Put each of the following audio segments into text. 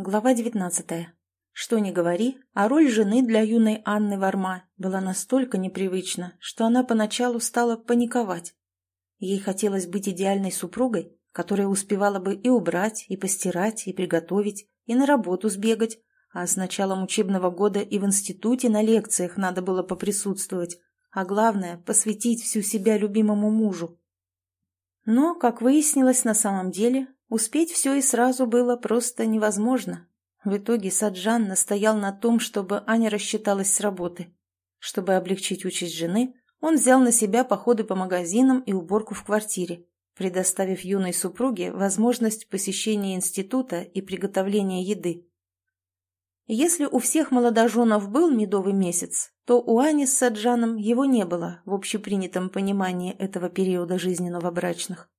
Глава девятнадцатая. Что ни говори, а роль жены для юной Анны Варма была настолько непривычна, что она поначалу стала паниковать. Ей хотелось быть идеальной супругой, которая успевала бы и убрать, и постирать, и приготовить, и на работу сбегать, а с началом учебного года и в институте на лекциях надо было поприсутствовать, а главное – посвятить всю себя любимому мужу. Но, как выяснилось на самом деле, успеть все и сразу было просто невозможно. В итоге Саджан настоял на том, чтобы Аня рассчиталась с работы. Чтобы облегчить участь жены, он взял на себя походы по магазинам и уборку в квартире, предоставив юной супруге возможность посещения института и приготовления еды. Если у всех молодоженов был медовый месяц, то у Ани с Саджаном его не было в общепринятом понимании этого периода жизни новобрачных.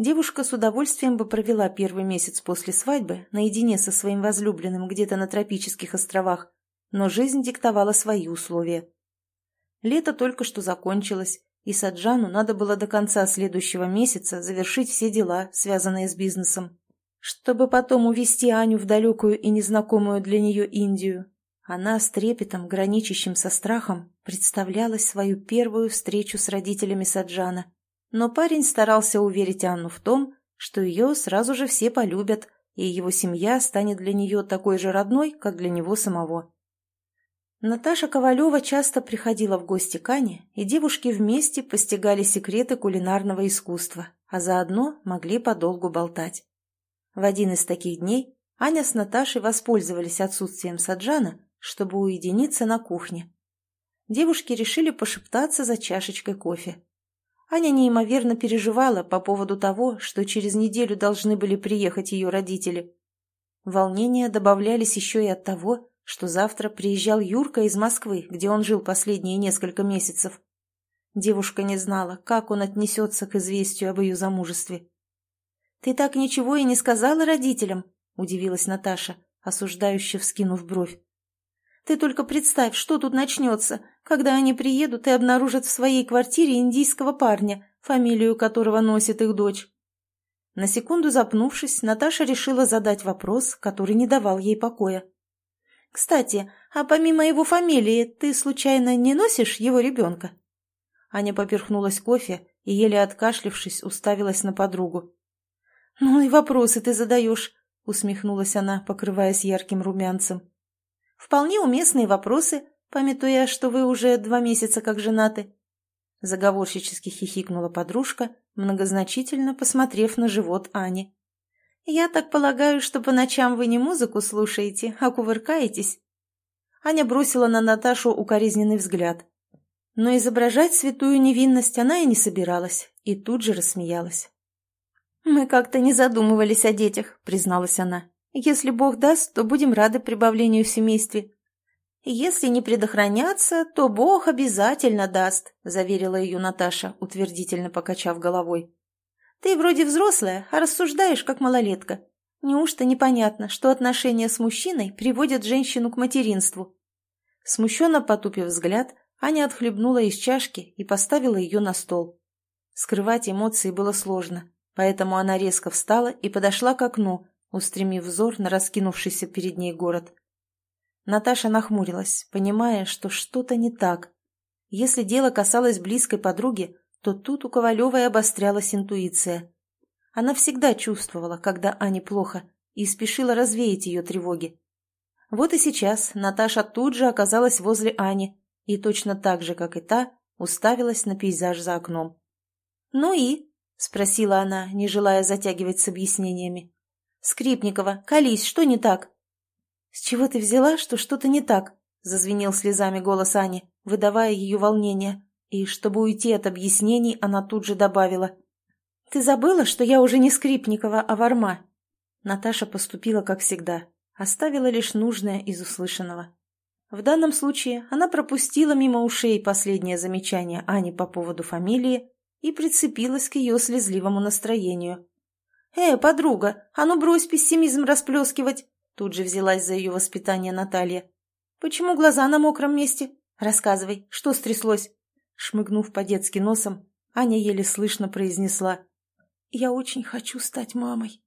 Девушка с удовольствием бы провела первый месяц после свадьбы наедине со своим возлюбленным где-то на тропических островах, но жизнь диктовала свои условия. Лето только что закончилось, и Саджану надо было до конца следующего месяца завершить все дела, связанные с бизнесом, чтобы потом увезти Аню в далекую и незнакомую для нее Индию. Она с трепетом, граничащим со страхом, представляла свою первую встречу с родителями Саджана. Но парень старался уверить Анну в том, что ее сразу же все полюбят, и его семья станет для нее такой же родной, как для него самого. Наташа Ковалева часто приходила в гости к Ане, и девушки вместе постигали секреты кулинарного искусства, а заодно могли подолгу болтать. В один из таких дней Аня с Наташей воспользовались отсутствием Саджана, чтобы уединиться на кухне. Девушки решили пошептаться за чашечкой кофе. Аня неимоверно переживала по поводу того, что через неделю должны были приехать ее родители. Волнения добавлялись еще и от того, что завтра приезжал Юрка из Москвы, где он жил последние несколько месяцев. Девушка не знала, как он отнесется к известию об ее замужестве. «Ты так ничего и не сказала родителям?» – удивилась Наташа, осуждающе вскинув бровь. «Ты только представь, что тут начнется, когда они приедут и обнаружат в своей квартире индийского парня, фамилию которого носит их дочь». На секунду запнувшись, Наташа решила задать вопрос, который не давал ей покоя. Кстати, а помимо его фамилии, ты случайно не носишь его ребенка?» Аня поперхнулась кофе и, еле откашлившись, уставилась на подругу. «Ну и вопросы ты задаешь», — усмехнулась она, покрываясь ярким румянцем. «Вполне уместные вопросы, памятуя, что вы уже два месяца как женаты». Заговорщически хихикнула подружка, многозначительно посмотрев на живот Ани. «Я так полагаю, что по ночам вы не музыку слушаете, а кувыркаетесь?» Аня бросила на Наташу укоризненный взгляд. Но изображать святую невинность она и не собиралась, и тут же рассмеялась. «Мы как-то не задумывались о детях», — призналась она. «Если Бог даст, то будем рады прибавлению в семействе». «Если не предохраняться, то Бог обязательно даст», — заверила ее Наташа, утвердительно покачав головой. Ты вроде взрослая, а рассуждаешь как малолетка. Неужто непонятно, что отношения с мужчиной приводят женщину к материнству?» Смущенно потупив взгляд, Аня отхлебнула из чашки и поставила ее на стол. Скрывать эмоции было сложно, поэтому она резко встала и подошла к окну, устремив взор на раскинувшийся перед ней город. Наташа нахмурилась, понимая, что что-то не так. Если дело касалось близкой подруги, то тут у Ковалевой обострялась интуиция. Она всегда чувствовала, когда Ане плохо, и спешила развеять ее тревоги. Вот и сейчас Наташа тут же оказалась возле Ани и точно так же, как и та, уставилась на пейзаж за окном. «Ну и?» — спросила она, не желая затягивать с объяснениями. «Скрипникова, колись, что не так?» «С чего ты взяла, что что-то не так?» — зазвенел слезами голос Ани, выдавая ее волнение. И, чтобы уйти от объяснений, она тут же добавила. «Ты забыла, что я уже не Скрипникова, а Варма?» Наташа поступила как всегда, оставила лишь нужное из услышанного. В данном случае она пропустила мимо ушей последнее замечание Ани по поводу фамилии и прицепилась к ее слезливому настроению. «Э, подруга, а ну брось пессимизм расплескивать!» Тут же взялась за ее воспитание Наталья. «Почему глаза на мокром месте? Рассказывай, что стряслось?» Шмыгнув по-детски носом, Аня еле слышно произнесла. «Я очень хочу стать мамой».